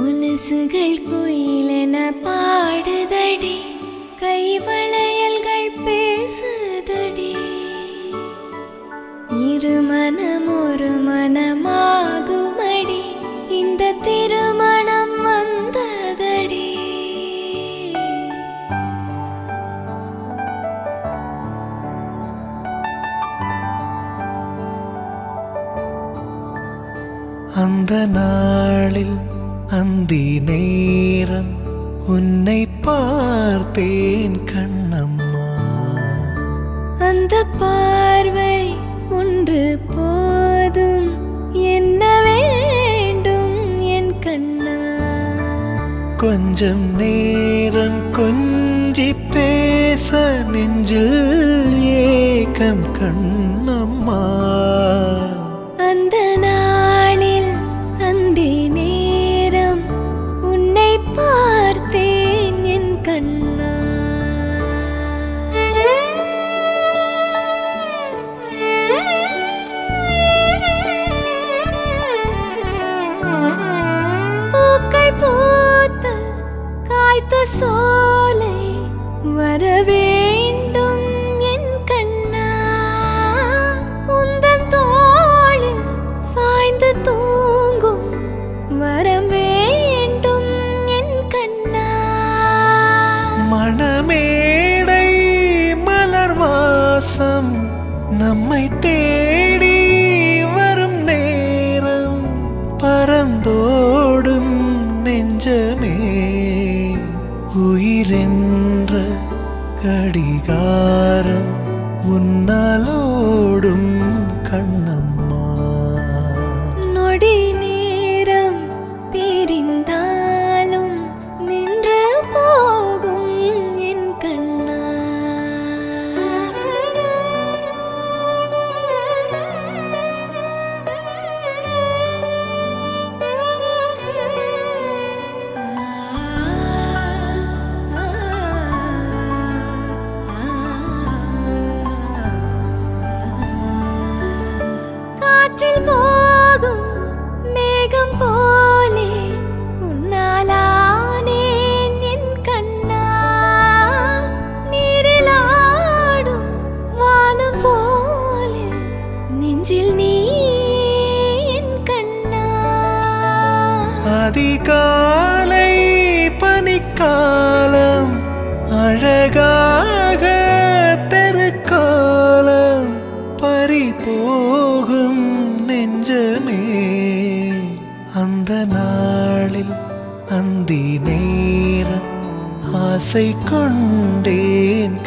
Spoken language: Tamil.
கொலுசுகள் குயிலென பாடுதடி கைவளையல்கள் பேசுதடி. இருமனம் ஒரு மனமாகுமடி இந்த திருமணம் வந்ததடி. அந்த நாளில் அந்தி நேரம் உன்னை பார்த்தேன் கண்ணம்மா. அந்த பார்வை ஒன்று போதும். என்ன வேண்டும் என் கண்ணா? கொஞ்சம் நேரம் கொஞ்சி பேச நெஞ்சில் ஏக்கம் கண்ணம்மா காய்த்த சோலை வர வேண்டும் என் கண்ணா. உந்தன் தோளில் சாய்ந்து தூங்கும் வரம் வேண்டும் என் கண்ணா. மணமேடை மலர் வாசம் நம்மை தேடி வரும் நேரம் பரந்தோடும் நெஞ்சமே உயிரென்ற கடிகாரம் உன்னாலோடும் கண்ணம்மா நெஞ்சில் நீ கண்ணா. அதிகாலை பனிக்காலம் அழகாக தெருக்காலம் பறிபோகும் நெஞ்சமே. அந்த நாளில் அந்தி நேரம் ஆசை கொண்டேன்.